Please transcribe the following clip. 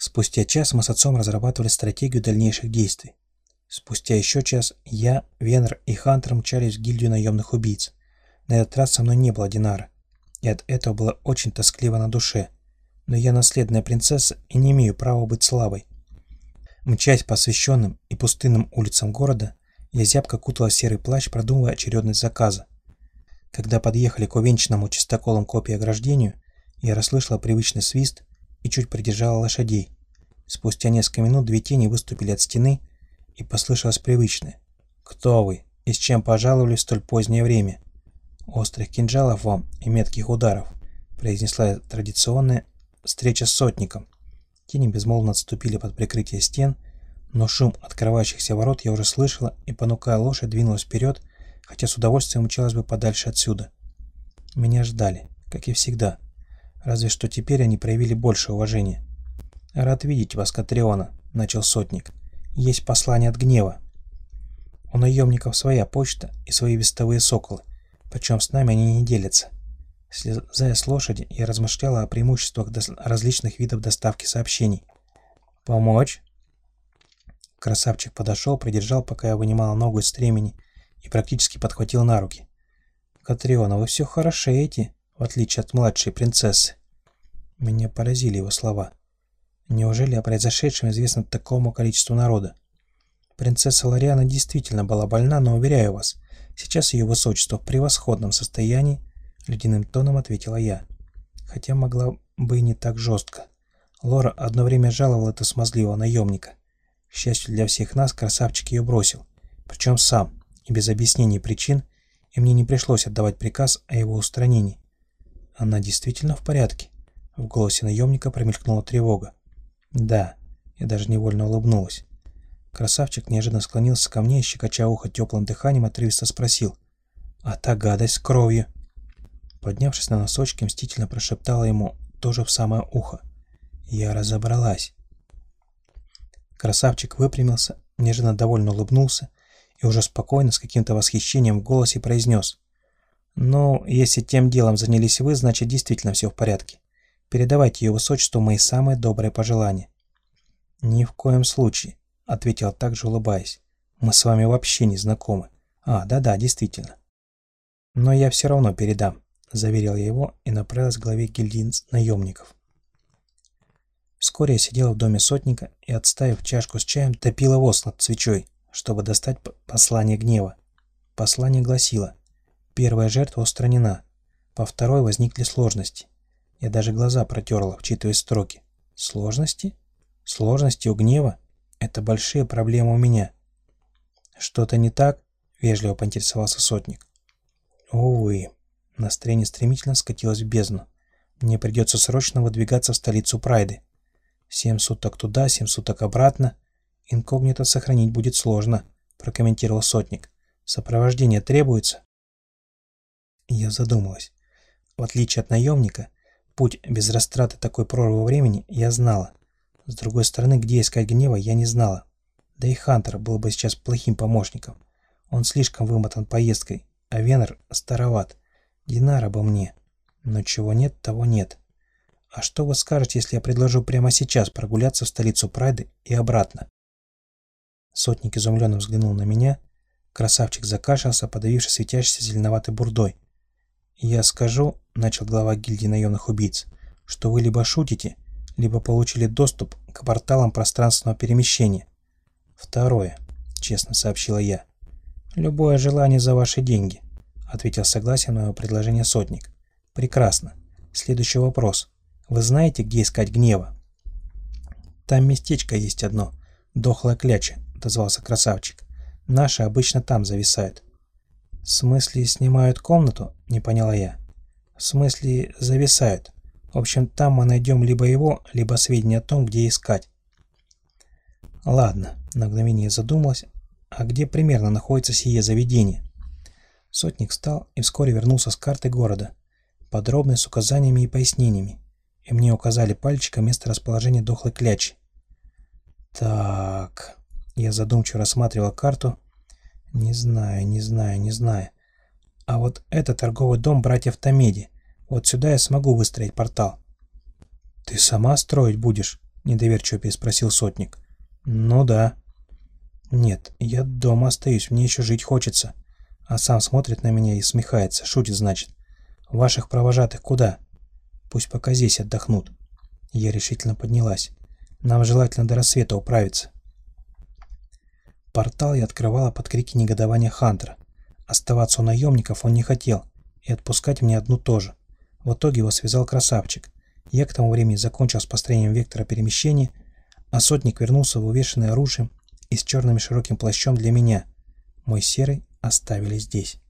Спустя час мы с отцом разрабатывали стратегию дальнейших действий. Спустя еще час я, Венер и Хантер мчались в гильдию наемных убийц. На этот раз со мной не было Динара, и от этого было очень тоскливо на душе. Но я наследная принцесса и не имею права быть слабой. Мчась по освещенным и пустынным улицам города, я зябко кутала серый плащ, продумывая очередность заказа. Когда подъехали к увенчанному чистоколом копии ограждению, я расслышала привычный свист и чуть придержала лошадей. Спустя несколько минут две тени выступили от стены, и послышалось привычное. «Кто вы? И с чем пожаловали в столь позднее время?» «Острых кинжалов вам и метких ударов», произнесла традиционная встреча с сотником. Тени безмолвно отступили под прикрытие стен, но шум открывающихся ворот я уже слышала и, понукая лошадь, двинулась вперед, хотя с удовольствием училась бы подальше отсюда. Меня ждали, как и всегда. Разве что теперь они проявили больше уважения. «Рад видеть вас, Катриона», — начал сотник. «Есть послание от гнева. У наемников своя почта и свои вестовые соколы, причем с нами они не делятся». Слезая с лошади, я размышляла о преимуществах различных видов доставки сообщений. «Помочь?» Красавчик подошел, придержал, пока я вынимала ногу из стремени, и практически подхватил на руки. «Катриона, вы все хорошеете, в отличие от младшей принцессы». Меня поразили его слова. Неужели о произошедшем известно такому количеству народа? Принцесса Лориана действительно была больна, но, уверяю вас, сейчас ее высочество в превосходном состоянии, ледяным тоном ответила я. Хотя могла бы и не так жестко. Лора одно время жаловала это смазливого наемника. К счастью для всех нас, красавчик ее бросил. Причем сам, и без объяснений причин, и мне не пришлось отдавать приказ о его устранении. Она действительно в порядке. В голосе наемника промелькнула тревога. «Да», я даже невольно улыбнулась. Красавчик неожиданно склонился ко мне и, щекоча ухо теплым дыханием, отрывисто спросил. «А та гадость с кровью?» Поднявшись на носочки, мстительно прошептала ему тоже в самое ухо. «Я разобралась». Красавчик выпрямился, неожиданно довольно улыбнулся и уже спокойно, с каким-то восхищением в голосе произнес. «Ну, если тем делом занялись вы, значит действительно все в порядке. Передавайте ее высочеству мои самые добрые пожелания». «Ни в коем случае», — ответил также улыбаясь. «Мы с вами вообще не знакомы. А, да-да, действительно». «Но я все равно передам», — заверил я его и направилась к главе гильдии наемников. Вскоре я сидела в доме сотника и, отставив чашку с чаем, топила над свечой, чтобы достать послание гнева. Послание гласило «Первая жертва устранена, по второй возникли сложности». Я даже глаза протерла, вчитывая строки. «Сложности? Сложности у гнева? Это большие проблемы у меня». «Что-то не так?» — вежливо поинтересовался сотник. «Увы». Настроение стремительно скатилось в бездну. Мне придется срочно выдвигаться в столицу Прайды. Семь суток туда, семь суток обратно. Инкогнито сохранить будет сложно, прокомментировал сотник. Сопровождение требуется? Я задумалась. В отличие от наемника, путь без растраты такой прорвы времени я знала. С другой стороны, где искать гнева, я не знала. Да и Хантер был бы сейчас плохим помощником. Он слишком вымотан поездкой, а Венер староват. Динара бы мне. Но чего нет, того нет. «А что вы скажете, если я предложу прямо сейчас прогуляться в столицу Прайды и обратно?» Сотник изумленно взглянул на меня. Красавчик закашлялся, подавившись светящейся зеленоватой бурдой. «Я скажу», — начал глава гильдии наемных убийц, «что вы либо шутите, либо получили доступ к порталам пространственного перемещения». «Второе», — честно сообщила я. «Любое желание за ваши деньги», — ответил согласие на мое предложение сотник. «Прекрасно. Следующий вопрос. Вы знаете, где искать гнева?» «Там местечко есть одно. Дохлая кляча», — отозвался красавчик. «Наши обычно там зависают». «В смысле снимают комнату?» — не поняла я. «В смысле зависают. В общем, там мы найдем либо его, либо сведения о том, где искать». «Ладно», — на мгновение задумалась, «а где примерно находится сие заведение?» Сотник встал и вскоре вернулся с картой города, подробной с указаниями и пояснениями и мне указали пальчиком место расположения дохлой клячи. Так, я задумчиво рассматривал карту. Не знаю, не знаю, не знаю. А вот это торговый дом братьев Томеди. Вот сюда я смогу выстроить портал. Ты сама строить будешь? Недоверчиво переспросил сотник. Ну да. Нет, я дома остаюсь, мне еще жить хочется. А сам смотрит на меня и смехается, шутит, значит. Ваших провожатых куда? Пусть пока здесь отдохнут. Я решительно поднялась. Нам желательно до рассвета управиться. Портал я открывала под крики негодования Хантера. Оставаться у наемников он не хотел, и отпускать мне одну тоже. В итоге его связал красавчик. Я к тому времени закончил с построением вектора перемещения, а сотник вернулся в увешанный оружием и с черным широким плащом для меня. Мой серый оставили здесь.